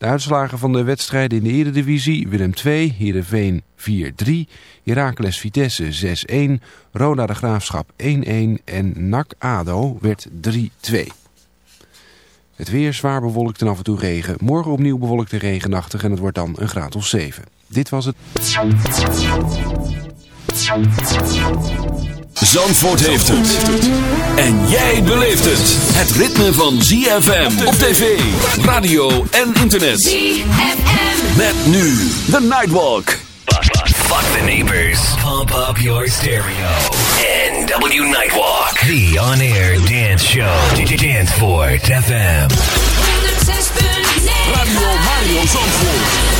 De uitslagen van de wedstrijden in de Eredivisie. Willem 2, Heerenveen 4-3, Heracles Vitesse 6-1, Roda de Graafschap 1-1 en NAC ADO werd 3-2. Het weer zwaar bewolkt en af en toe regen. Morgen opnieuw bewolkt en regenachtig en het wordt dan een graad of 7. Dit was het... Zandvoort heeft het. En jij beleeft het. Het ritme van ZFM op tv, radio en internet. ZFM. Met nu The Nightwalk. Fuck the neighbors. Pump up your stereo. NW Nightwalk. The on-air dance show. Danceport FM. Radio Mario Zandvoort.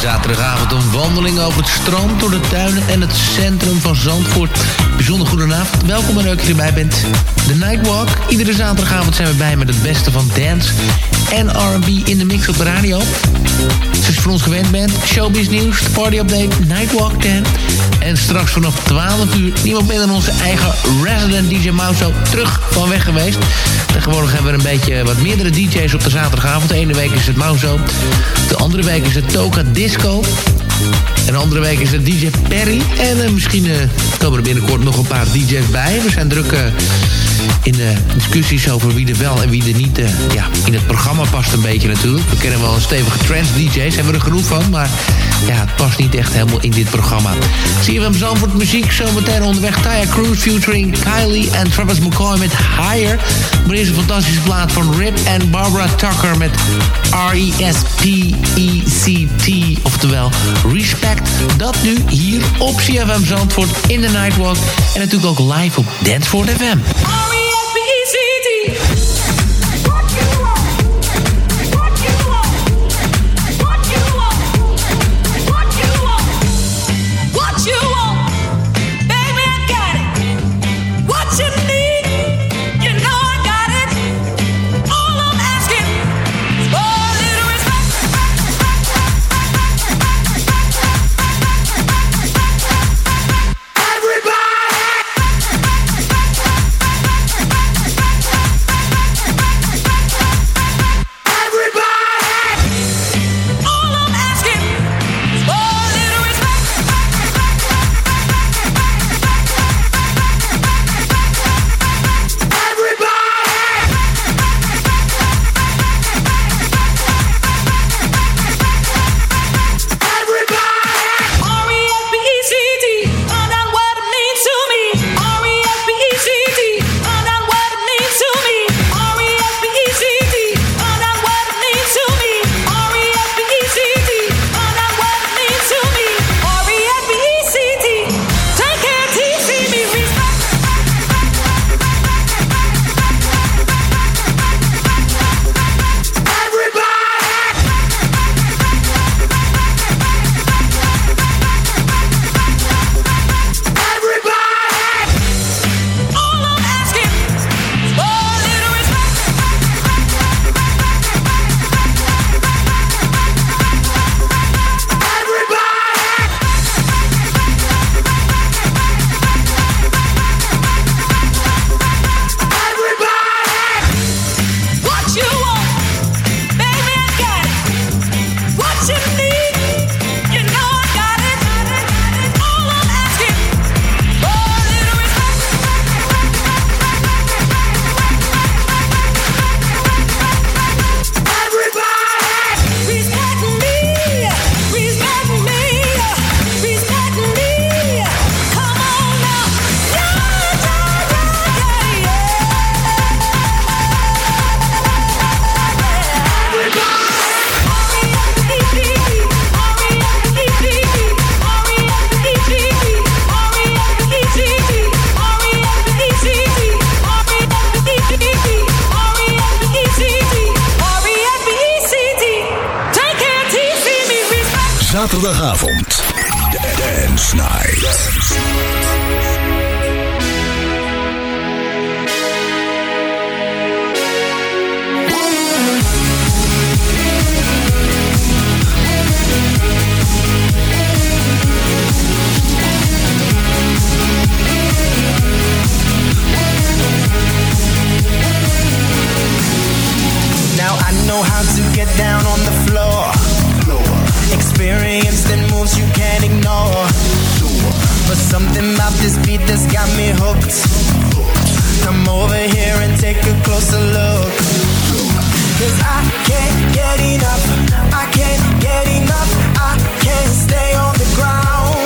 Zaterdagavond een wandeling over het strand, door de tuinen en het centrum van Zandvoort. Bijzonder goedenavond, welkom en leuk dat je erbij bent. De Nightwalk, iedere zaterdagavond zijn we bij met het beste van dance en R&B in de mix op de radio. Zoals je voor ons gewend bent, showbiz nieuws, de party update, Nightwalk 10. En straks vanaf 12 uur niemand minder dan onze eigen resident DJ Mauso terug van weg geweest. Tegenwoordig hebben we een beetje wat meerdere DJ's op de zaterdagavond. De ene week is het Mauso, de andere week is het Toka Disco. En de andere week is het DJ Perry. En uh, misschien uh, komen er binnenkort nog een paar DJ's bij. We zijn druk in discussies over wie er wel en wie er niet ja, in het programma past een beetje natuurlijk. We kennen wel een stevige trance DJ's, hebben we er genoeg van. Maar ja, het past niet echt helemaal in dit programma. CFM Zandvoort muziek, zometeen onderweg. Taya Cruz featuring Kylie en Travis McCoy met Higher. Maar eerst een fantastische plaat van Rip en Barbara Tucker met R-E-S-P-E-C-T. Oftewel Respect. Dat nu hier op CFM Zandvoort in de Nightwalk. En natuurlijk ook live op Danceford FM. Beat. Something this beat that's got me hooked. Come over here and take a closer look. Cause I can't get enough. I can't get enough. I can't stay on the ground.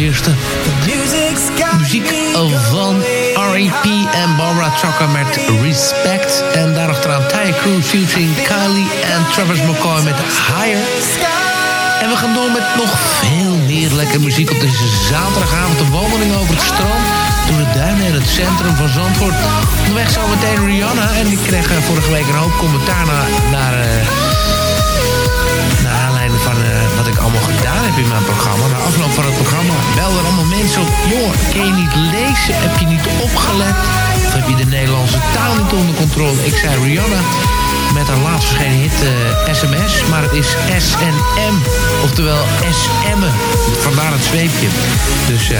Eerste muziek van R.E.P. en Barbara Tucker met Respect. En daarachteraan Ty Crew featuring Kylie en Travis McCoy met Higher. En we gaan door met nog veel meer lekkere muziek op deze zaterdagavond. Een wandeling over het strand, door de duinen en het centrum van Zandvoort. Onderweg zometeen Rihanna. En ik kreeg eh, vorige week een hoop commentaar naar... naar eh, wat ik allemaal gedaan heb in mijn programma. Na afloop van het programma belden allemaal mensen op. Joh, ken je niet lezen? Heb je niet opgelet? Of heb je de Nederlandse taal niet onder controle? Ik zei Rihanna met haar laatst verschenen hit SMS. Maar het is SNM. Oftewel SM'en. Vandaar het zweepje. Dus eh,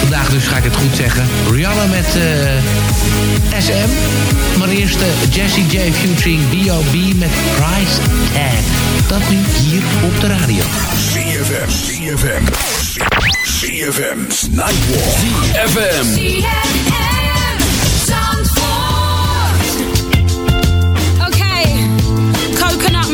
vandaag dus ga ik het goed zeggen. Rihanna met eh, SM. Maar eerst eh, Jessie J featuring B.O.B. met Price Tag. Dat nu hier op de radio. CFM, CFM, CFM's Nightwalk. FM. Coconut Man,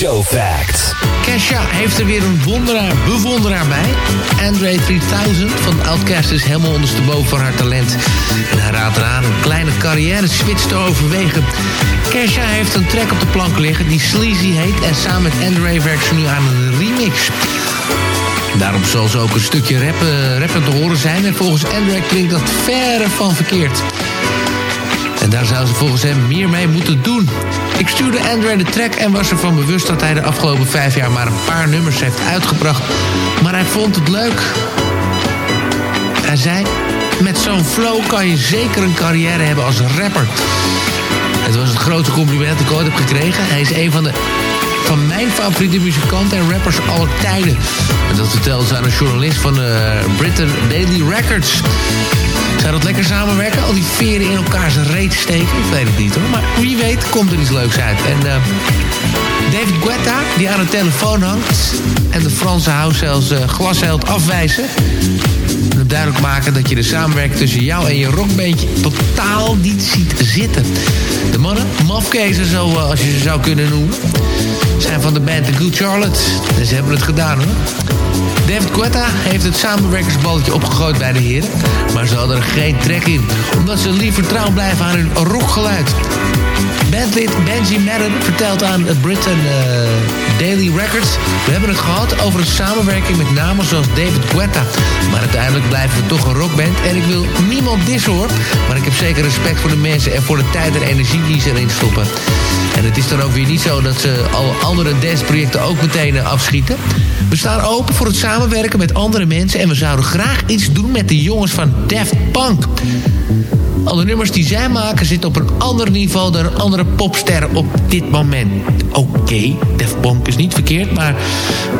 Show Facts. Kesha heeft er weer een wonderaar, bewonderaar bij. Andre 3000 van Outcast is helemaal ondersteboven van haar talent. En hij raadt eraan een kleine carrière switch te overwegen. Kesha heeft een track op de plank liggen die Sleazy heet... en samen met Andre werkt ze nu aan een remix. Daarom zal ze ook een stukje rappen, rappen te horen zijn... en volgens Andre klinkt dat verre van verkeerd. En daar zou ze volgens hem meer mee moeten doen. Ik stuurde Andre de track en was ervan bewust dat hij de afgelopen vijf jaar maar een paar nummers heeft uitgebracht. Maar hij vond het leuk. Hij zei, met zo'n flow kan je zeker een carrière hebben als rapper. Het was het grootste compliment dat ik ooit heb gekregen. Hij is een van de van mijn favoriete muzikanten en rappers aller tijden. En dat vertelde ze aan een journalist van de Britain Daily Records. Zou dat lekker samenwerken? Al die veren in elkaars reet steken? Ik weet het niet hoor. Maar wie weet komt er iets leuks uit. En uh, David Guetta, die aan de telefoon hangt... en de Franse house zelfs uh, glasheld afwijzen... en duidelijk maken dat je de samenwerking tussen jou en je rockbeentje... totaal niet ziet zitten. De mannen, mafkezen zo als je ze zou kunnen noemen... zijn van de band The Good Charlotte. En ze hebben het gedaan hoor. David Guetta heeft het samenwerkersballetje opgegooid bij de heren. Maar ze hadden er geen trek in. Omdat ze liever trouw blijven aan hun rockgeluid. Bandlid Benji Madden vertelt aan Britain uh, Daily Records... We hebben het gehad over een samenwerking met namen zoals David Guetta. Maar uiteindelijk blijven we toch een rockband. En ik wil niemand dissen hoor. Maar ik heb zeker respect voor de mensen en voor de tijd en energie die ze erin stoppen. En het is dan ook weer niet zo dat ze al andere danceprojecten ook meteen afschieten. We staan open voor het samenwerken met andere mensen... en we zouden graag iets doen met de jongens van Daft Punk. Alle nummers die zij maken zitten op een ander niveau dan andere popsterren op dit moment. Oké, Daft Punk is niet verkeerd, maar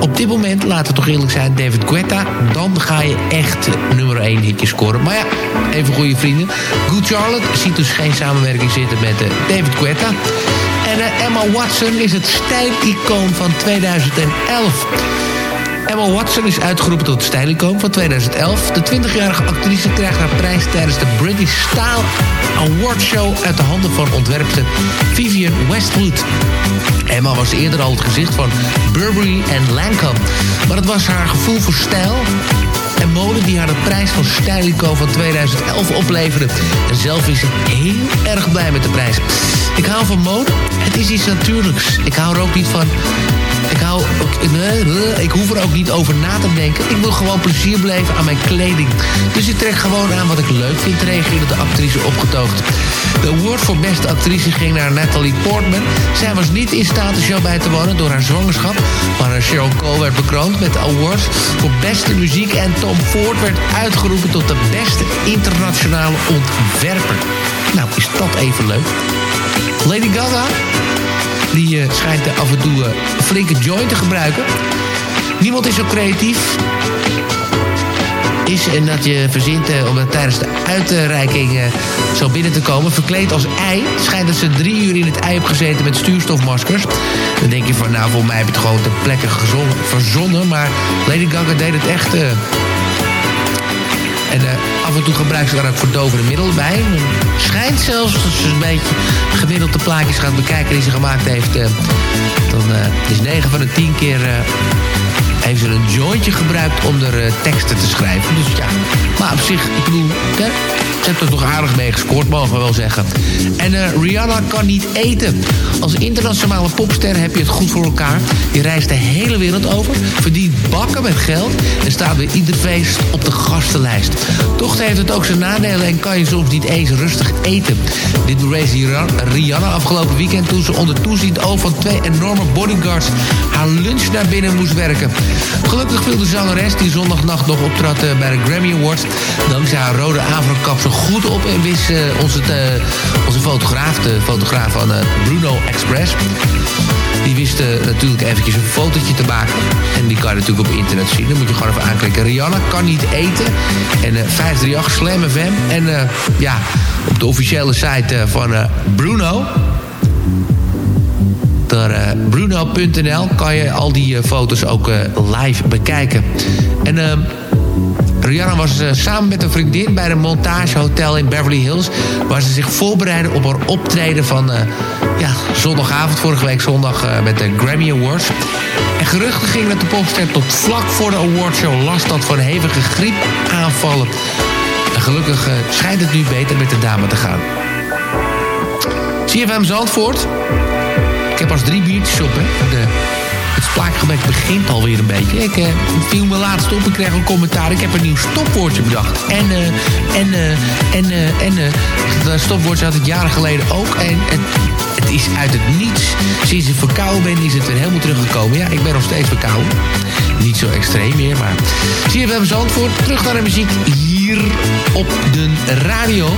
op dit moment, laten we toch eerlijk zijn, David Guetta, dan ga je echt nummer 1 hitje scoren. Maar ja, even goede vrienden. Good Charlotte ziet dus geen samenwerking zitten met uh, David Guetta. En uh, Emma Watson is het stijlicoon van 2011. Emma Watson is uitgeroepen tot stijlicoon van 2011. De 20-jarige actrice krijgt haar prijs tijdens de British Style Award Show... uit de handen van ontwerpster Vivian Westwood. Emma was eerder al het gezicht van Burberry en Lancome. Maar het was haar gevoel voor stijl en mode die haar de prijs van Stylico van 2011 opleverde. En zelf is ze heel erg blij met de prijs. Ik hou van mode. Het is iets natuurlijks. Ik hou er ook niet van... Ik, hou, ik hoef er ook niet over na te denken. Ik wil gewoon plezier beleven aan mijn kleding. Dus ik trek gewoon aan wat ik leuk vind, reageerde de actrice opgetoogd. De award voor beste actrice ging naar Natalie Portman. Zij was niet in staat de show bij te wonen door haar zwangerschap. Maar Cheryl Cole werd bekroond met de awards voor beste muziek. En Tom Ford werd uitgeroepen tot de beste internationale ontwerper. Nou, is dat even leuk. Lady Gaga die uh, schijnt af en toe een flinke joint te gebruiken. Niemand is zo creatief. Is en dat je verzint om tijdens de uitreiking zo binnen te komen. Verkleed als ei. Schijnt dat ze drie uur in het ei hebben gezeten met stuurstofmaskers. Dan denk je van, nou, voor mij heb je het gewoon ter plekke verzonnen. Maar Lady Gaga deed het echt... En uh, af en toe gebruikt ze daar ook verdovende middelen bij. Schijnt zelfs, als ze een beetje gemiddeld de plaatjes gaat bekijken die ze gemaakt heeft... Uh, dan uh, is 9 van de 10 keer heeft ze een jointje gebruikt om er teksten te schrijven. Dus ja, maar op zich, ik bedoel, hè, ze heeft er toch aardig mee gescoord, mogen we wel zeggen. En uh, Rihanna kan niet eten. Als internationale popster heb je het goed voor elkaar. Je reist de hele wereld over, verdient bakken met geld... en staat bij ieder feest op de gastenlijst. Toch heeft het ook zijn nadelen en kan je soms niet eens rustig eten. Dit bewees Rihanna afgelopen weekend... toen ze onder toezicht oog van twee enorme bodyguards... haar lunch naar binnen moest werken. Gelukkig viel de zangeres die zondagnacht nog optrad bij de Grammy Awards... dankzij haar rode afrokapsel goed op en wist uh, onze, uh, onze fotograaf, de fotograaf van uh, Bruno Express... die wist natuurlijk eventjes een fotootje te maken. En die kan je natuurlijk op internet zien. Dan moet je gewoon even aanklikken. Rihanna kan niet eten. En 538 Slam FM. En ja, op de officiële site van Bruno... Door bruno.nl kan je al die foto's ook live bekijken. En Rihanna was eh, samen met een vriendin bij een montagehotel in Beverly Hills... waar ze zich voorbereiden op haar optreden van eh, ja, zondagavond, vorige week zondag... eh, met de Grammy Awards. En geruchten gingen dat de popster tot vlak voor de awardshow last had van hevige griepaanvallen. En gelukkig eh, schijnt het nu beter met de dame te gaan. CFM Zandvoort. Ik heb pas drie biertjes op, hè. De, het spraakgebrek begint alweer een beetje. Ik eh, viel me laatst op, ik kreeg een commentaar. Ik heb een nieuw stopwoordje bedacht. En, eh, en, eh, en, eh, en, dat stopwoordje had ik jaren geleden ook. En het, het is uit het niets. Sinds ik verkouden ben, is het weer helemaal teruggekomen. Ja, ik ben nog steeds verkouden. Niet zo extreem meer, maar... CFM Zandvoort, terug naar de muziek hier op de radio.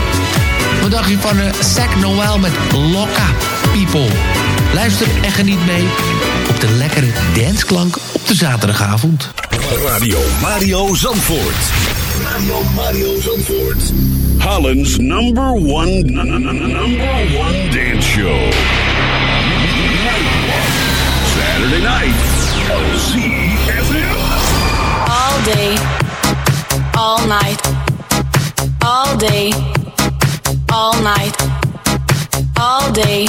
Wat dacht je van uh, Zack Noel met Lokka People? Luister en geniet mee op de lekkere dansklank op de zaterdagavond. Radio Mario Zandvoort. Radio Mario Zandvoort. Holland's number one, number one dance show. Saturday night. ZFM. All day, all night, all day, all night, all day,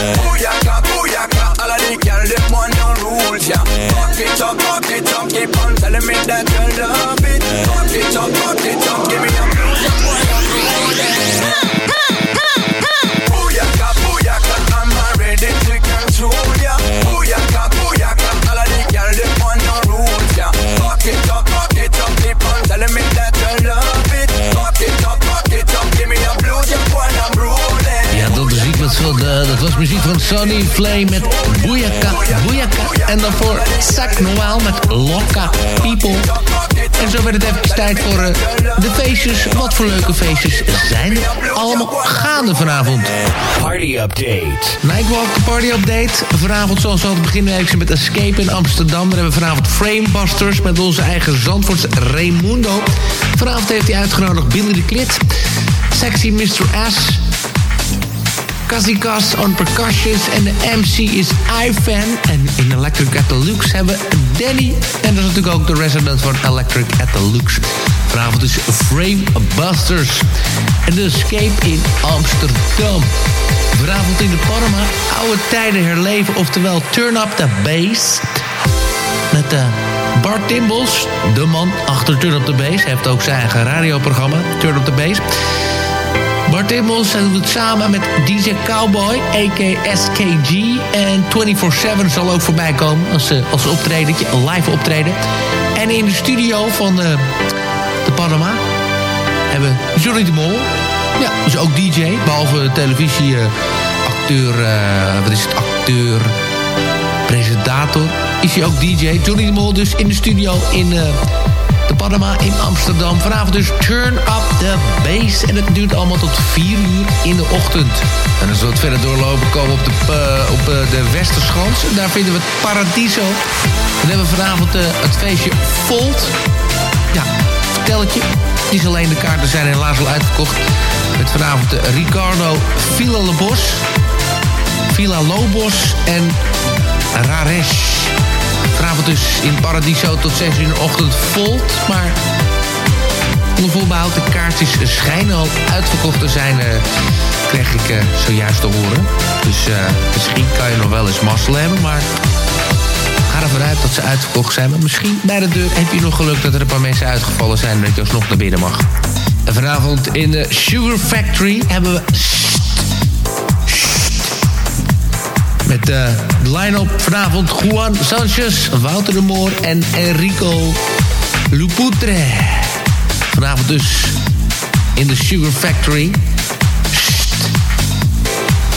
Booyaka, booyaka, all of the girl them want no rules ya. Fuck it up, fuck it up, keep on telling me that you love it. Fuck it up, fuck it up, muziek van Sonny Flame met Bouyaka, Bouyaka. En daarvoor Sac Noel met Lokka People. En zo werd het even tijd voor eh, de feestjes. Wat voor leuke feestjes zijn er allemaal gaande vanavond. Party update. Nightwalk, de party update. Vanavond zoals altijd beginnen we met Escape in Amsterdam. Dan hebben we vanavond Framebusters met onze eigen Zandvoorts Raimundo. Vanavond heeft hij uitgenodigd Billy de Klit. Sexy Mr. S. Kazikas on percussions. En de MC is iFan. En in Electric at the Lux hebben we Danny. En dat is natuurlijk ook de resident van Electric at the Lux. Vanavond is Framebusters. En de Escape in Amsterdam. Vanavond in de Panama. Oude tijden herleven. Oftewel Turn Up the Bass. Met uh, Bart Timbos. De man achter Turn Up the. Hij heeft ook zijn eigen radioprogramma. Turn Up the Bass. Bart Timmels doet het samen met DJ Cowboy, a.k.a. SKG. En 24-7 zal ook voorbij komen als, uh, als optredentje, live optreden. En in de studio van uh, de Panama hebben we Johnny de Mol. Ja, dus ook DJ, behalve televisie, uh, acteur, wat is het, acteur, presentator. Is hij ook DJ. Johnny de Mol dus in de studio in de Panama in Amsterdam. Vanavond dus Turn Up the Bass. En het duurt allemaal tot 4 uur in de ochtend. En als we wat verder doorlopen komen op de, uh, op uh, de Westerschans. Daar vinden we het Paradiso. Dan hebben we vanavond uh, het feestje Volt. Ja, vertel het je. Niet alleen de kaarten zijn helaas al uitverkocht. Met vanavond Ricardo Villa Lobos. Villa Lobos en Raresh. Vanavond dus in Paradiso tot 6 uur in de ochtend volt. Maar onder de kaartjes schijnen al uitverkocht te zijn. Uh, kreeg ik uh, zojuist te horen. Dus uh, misschien kan je nog wel eens mazzel hebben. Maar ga ervan uit dat ze uitverkocht zijn. Maar misschien bij de deur heb je nog geluk dat er een paar mensen uitgevallen zijn. En dat je alsnog naar binnen mag. En vanavond in de Sugar Factory hebben we Met uh, de line-up vanavond Juan Sanchez, Wouter de Moor en Enrico Luputre. Vanavond dus in de Sugar Factory.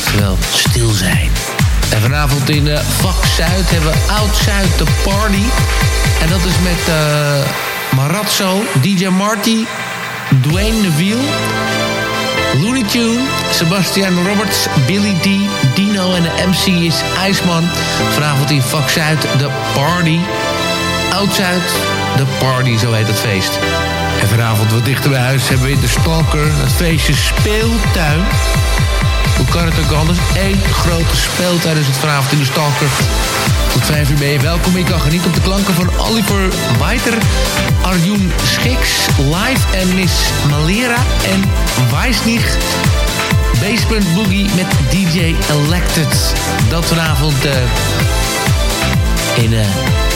Terwijl stil zijn. En vanavond in uh, Vak Zuid hebben we Oud Zuid de Party. En dat is met uh, Marazzo, DJ Marty, Dwayne Neville... Looney Tune, Sebastian Roberts, Billy D, Dino en de MC is IJsman. Vanavond in Vak Zuid, de Party. Oud-Zuid, de Party, zo heet het feest. En vanavond wat dichter bij huis hebben we in de Stalker het feestje Speeltuin. Hoe kan het ook anders? Eén grote speeltuin is het vanavond in de Stalker. Tot 5 uur je welkom. Je kan genieten op de klanken van Oliver Weiter, Arjun Schiks, Live en Miss Malera en Weisnig. Basement Boogie met DJ Elected. Dat vanavond uh, in uh,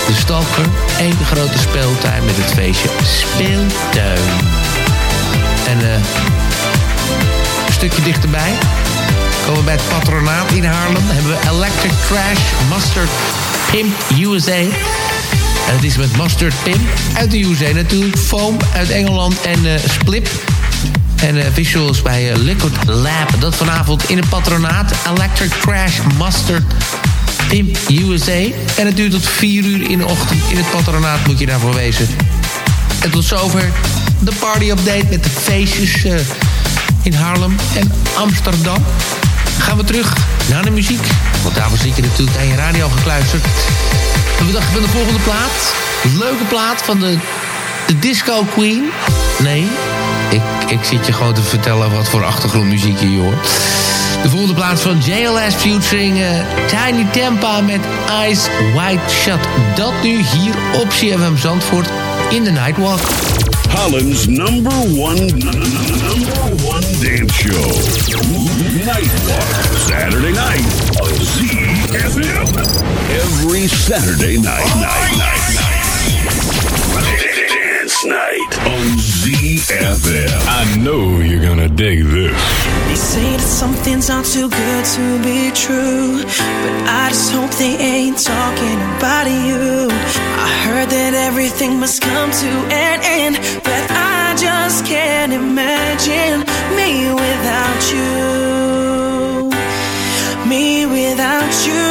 de Stalker. Eén grote speeltuin met het feestje Speeltuin. En uh, een stukje dichterbij komen we bij het patronaat in Haarlem. Hebben we Electric Crash Mustard Pimp USA. En het is met Mustard Pimp uit de USA natuurlijk. Foam uit Engeland en uh, Splip. En uh, visuals bij uh, Liquid Lab. Dat vanavond in het patronaat. Electric Crash Mustard Pimp USA. En het duurt tot 4 uur in de ochtend. In het patronaat moet je daarvoor wezen. En tot zover de party update met de feestjes in Haarlem en Amsterdam gaan we terug naar de muziek. Want daarvoor zit je natuurlijk aan je radio gekluisterd. We dachten van de volgende plaat. Leuke plaat van de, de Disco Queen. Nee, ik, ik zit je gewoon te vertellen wat voor achtergrondmuziek je hoort. De volgende plaat van JLS featuring uh, Tiny Tempa met Eyes Wide Shut. Dat nu hier op CFM Zandvoort in de Nightwalk. Holland's number one, number one dance show. Nightwalk. Saturday night on ZFM. Every Saturday night, night, night, night. ZFM. I know you're gonna dig this. They say that something's not too good to be true, but I just hope they ain't talking about you. I heard that everything must come to an end, but I just can't imagine me without you. Me without you.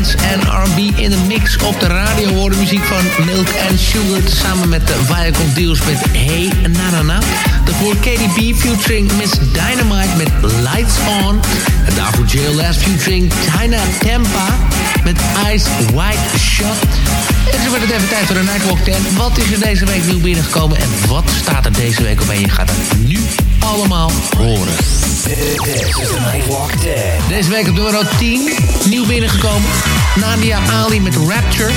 Dance en R&B in de mix op de radio. Hoorde muziek van Milk and Sugar samen met de Viacom Deals met Hey Na Na Na. Daarvoor KDB featuring Miss Dynamite met Lights On. En daarvoor JLS featuring China Tampa met Ice White Shot. En werd het even tijd voor de Nightwalk 10. Wat is er deze week nieuw binnengekomen en wat staat er deze week op? En je gaat het nu allemaal horen. This is the Nightwalk 10. Deze week op nummer 10, nieuw binnengekomen. Nadia Ali met Rapture.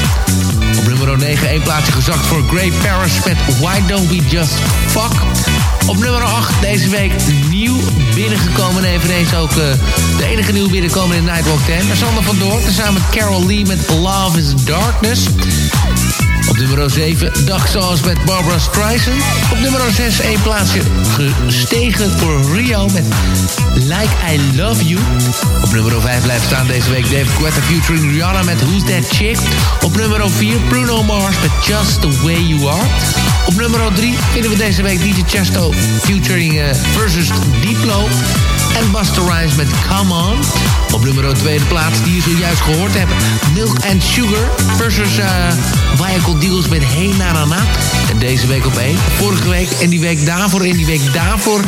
Op nummer 9 één plaatsje gezakt voor Grey Paris met Why Don't We Just Fuck. Op nummer 8 deze week nieuw binnengekomen. En eveneens ook uh, de enige nieuw binnenkomen in Nightwalk 10. Sander van Doorn, tezamen met Carol Lee met Love is Darkness. Nummer 7 Dag Sauce met Barbara Streisand. Op nummer 6 één plaatsje gestegen voor Rio met Like I Love You. Op nummer 5 blijft staan deze week David Guetta featuring Rihanna met Who's That Chick. Op nummer 4 Bruno Mars met Just The Way You Are. Op nummer 3 vinden we deze week DJ Chesto featuring uh, versus Diplo. En Buster Rhymes met Come On. Op nummer 2 de plaats die je zojuist gehoord hebt. Milk and Sugar versus uh, Viacom Deals met Hey Na Na Na. En deze week op 1. Vorige week en die week daarvoor en die week daarvoor.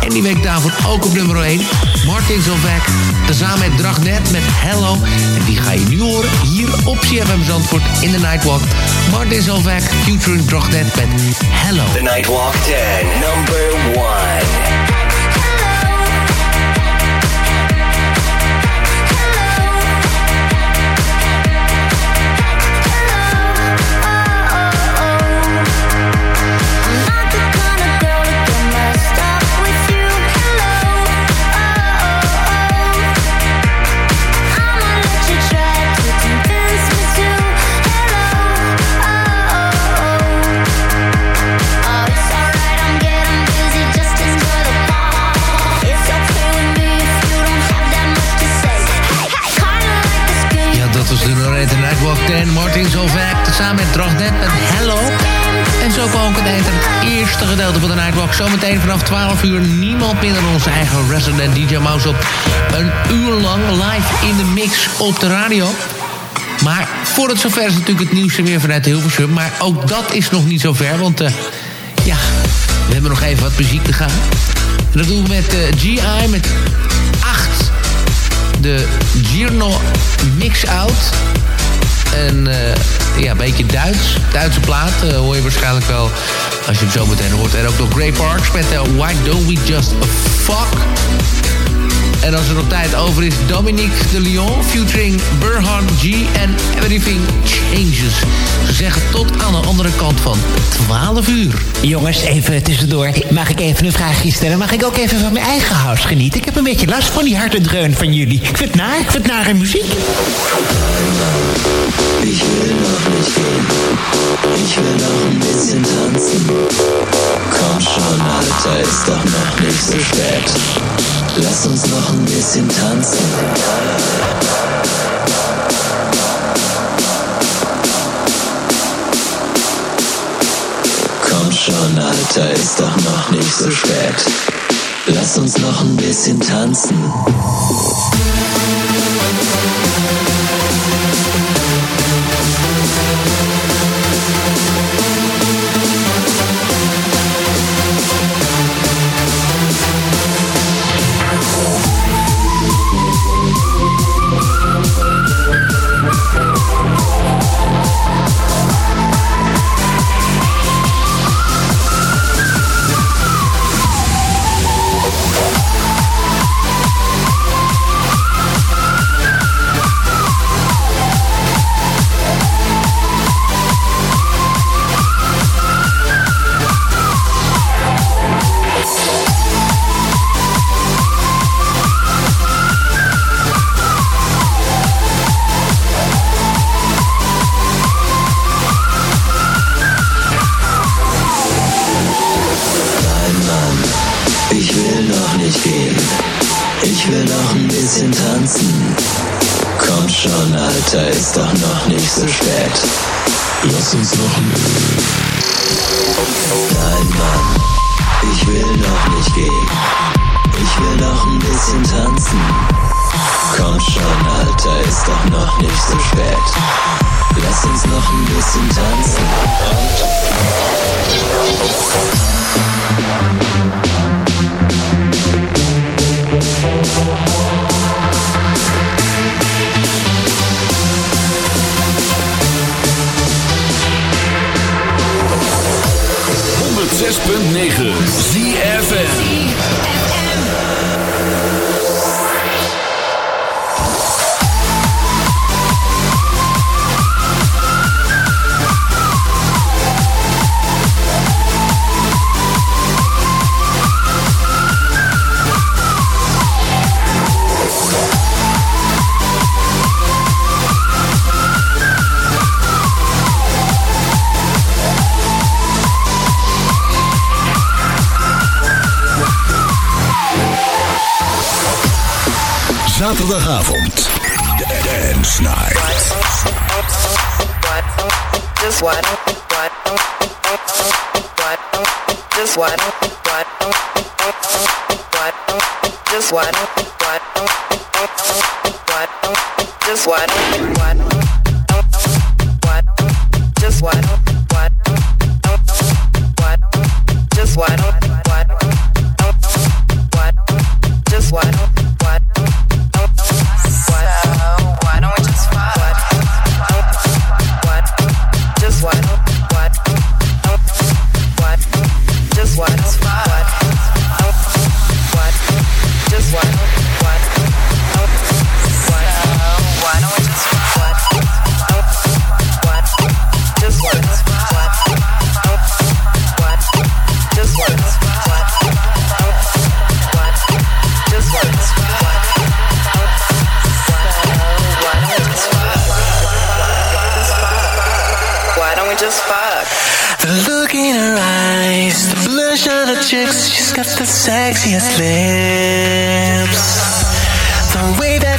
En die week daarvoor ook op nummer 1. Martin Zolvek. Tezamen met Dragnet met Hello. En die ga je nu horen hier op CFM Zandvoort in de Nightwalk. Martin Zolvek featuring Dragnet met Hello. The Nightwalk 10, Samen met Hello. En zo kwam ook het het eerste gedeelte van de Nightwalk. Zometeen vanaf 12 uur niemand minder dan onze eigen resident DJ Mouse op. Een uur lang live in de mix op de radio. Maar voor het zover is natuurlijk het nieuws weer vanuit Hilversum. Maar ook dat is nog niet zover, want uh, ja, we hebben nog even wat muziek te gaan. En dat doen we met uh, GI met 8. De Girno Mix Out. En uh, ja, een beetje Duits. Duitse plaat uh, hoor je waarschijnlijk wel als je het zo meteen hoort. En ook nog Grey Parks met uh, Why Don't We Just Fuck. En als er nog tijd over is, Dominique de Lyon featuring Burhan G en Everything Changes. Ze zeggen tot aan de andere kant van 12 uur. Jongens, even tussendoor. Mag ik even een vraagje stellen? Mag ik ook even van mijn eigen house genieten? Ik heb een beetje last van die harde dreun van jullie. Ik vind het naar, ik vind het naar in muziek. Ich will noch nicht gehen. Ich will noch ein bisschen tanzen. Komm schon, Alter, ist doch noch nicht so spät. Lass uns noch ein bisschen tanzen. Komm schon, Alter, ist doch noch nicht so spät. Lass uns noch ein bisschen tanzen. 106.9 ZFN Night. Just what? Just what? Just? What? Just what?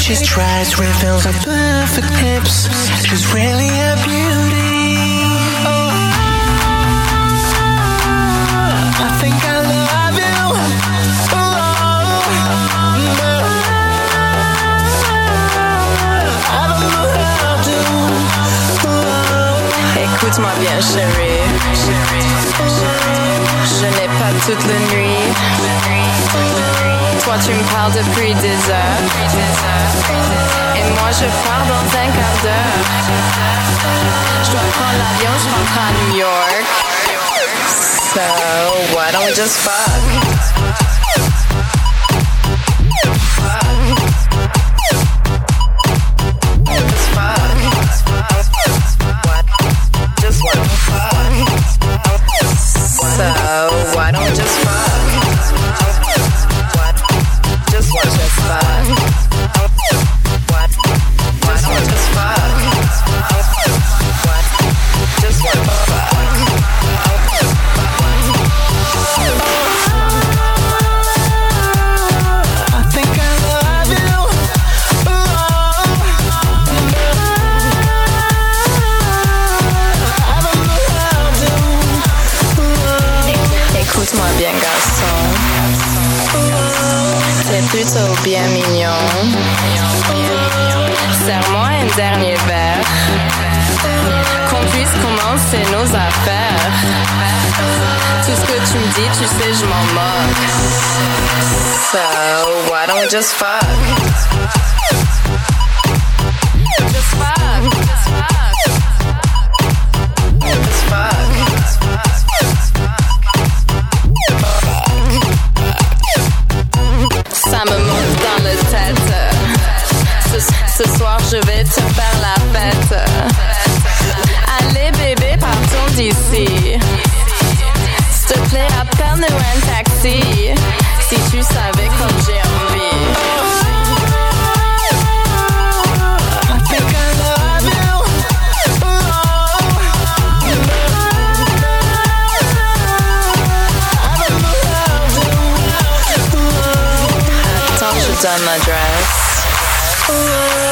She's tries, reveals her perfect hips. She's really a beauty. Oh, I think I love you. Oh, no. I don't know how to. Oh. Écoute-moi bien, chérie. Je n'ai pas toute la nuit watching tu me parles Et moi je pars dans un quart d'heure. Je dois prendre l'avion, je rentre à New York. So why don't we just fuck?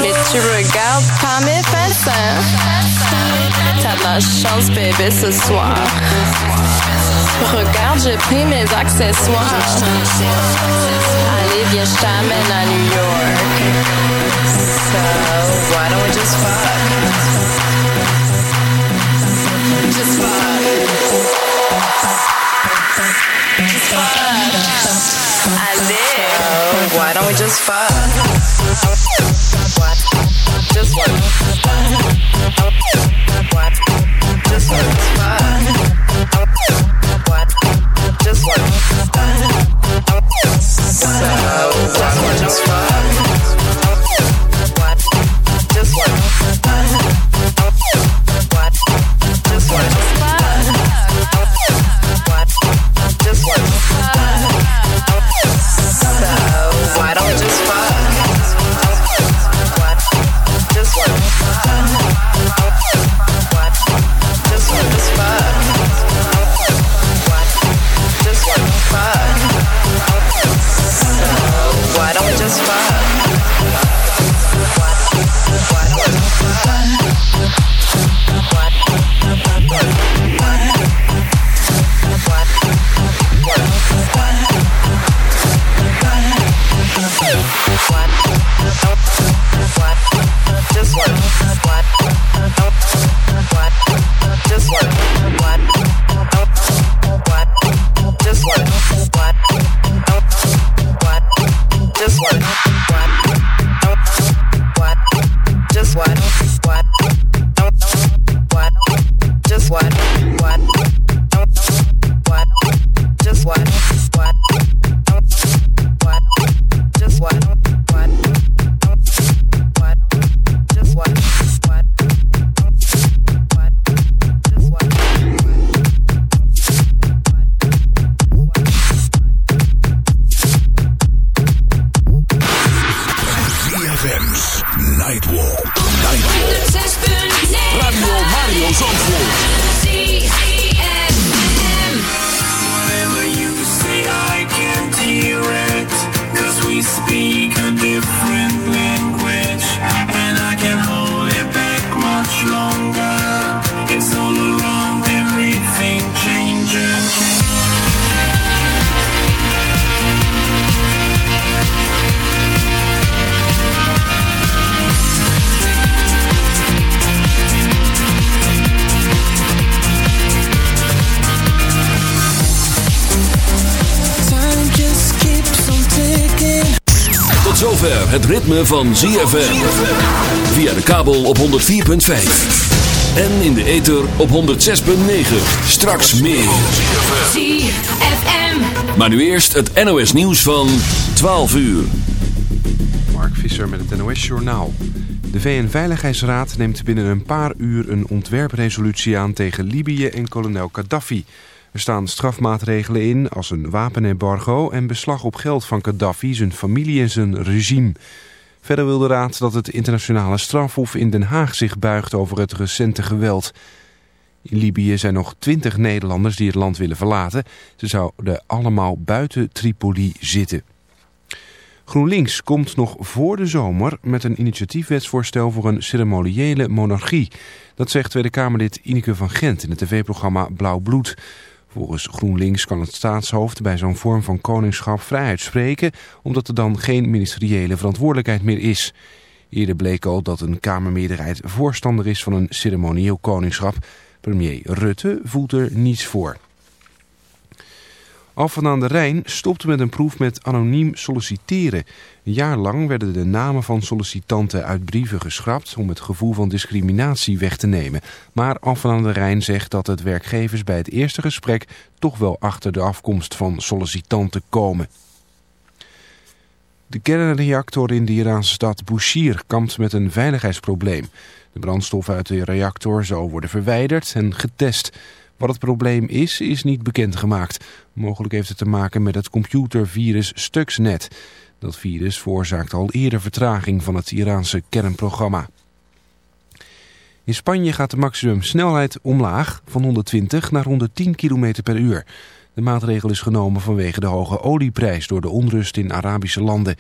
Mais tu regardes pas mes façons. T'as de la chance, bébé, ce soir. Regarde, j'ai pris mes accessoires. Allez, viens, je t'amène à New York. So, why don't we just fuck? Just fuck. Why don't we just fuck? Just? What? Just? Just just fuck? Van ZFM. Via de kabel op 104.5. En in de ether op 106.9. Straks meer. ZFM. Maar nu eerst het NOS nieuws van 12 uur. Mark Visser met het NOS Journaal. De VN-veiligheidsraad neemt binnen een paar uur een ontwerpresolutie aan tegen Libië en kolonel Gaddafi. Er staan strafmaatregelen in als een wapenembargo en beslag op geld van Gaddafi, zijn familie en zijn regime. Verder wil de raad dat het internationale strafhof in Den Haag zich buigt over het recente geweld. In Libië zijn nog twintig Nederlanders die het land willen verlaten. Ze zouden allemaal buiten Tripoli zitten. GroenLinks komt nog voor de zomer met een initiatiefwetsvoorstel voor een ceremoniële monarchie. Dat zegt Tweede Kamerlid Ineke van Gent in het tv-programma Blauw Bloed. Volgens GroenLinks kan het staatshoofd bij zo'n vorm van koningschap vrij uitspreken, omdat er dan geen ministeriële verantwoordelijkheid meer is. Eerder bleek al dat een Kamermeerderheid voorstander is van een ceremonieel koningschap. Premier Rutte voelt er niets voor. Alphen aan de Rijn stopte met een proef met anoniem solliciteren. Een jaar lang werden de namen van sollicitanten uit brieven geschrapt om het gevoel van discriminatie weg te nemen. Maar Alphen aan de Rijn zegt dat het werkgevers bij het eerste gesprek toch wel achter de afkomst van sollicitanten komen. De kernreactor in de Iraanse stad Bushehr kampt met een veiligheidsprobleem. De brandstof uit de reactor zou worden verwijderd en getest. Wat het probleem is, is niet bekendgemaakt. Mogelijk heeft het te maken met het computervirus Stuxnet. Dat virus veroorzaakt al eerder vertraging van het Iraanse kernprogramma. In Spanje gaat de maximumsnelheid omlaag van 120 naar 110 km per uur. De maatregel is genomen vanwege de hoge olieprijs door de onrust in Arabische landen.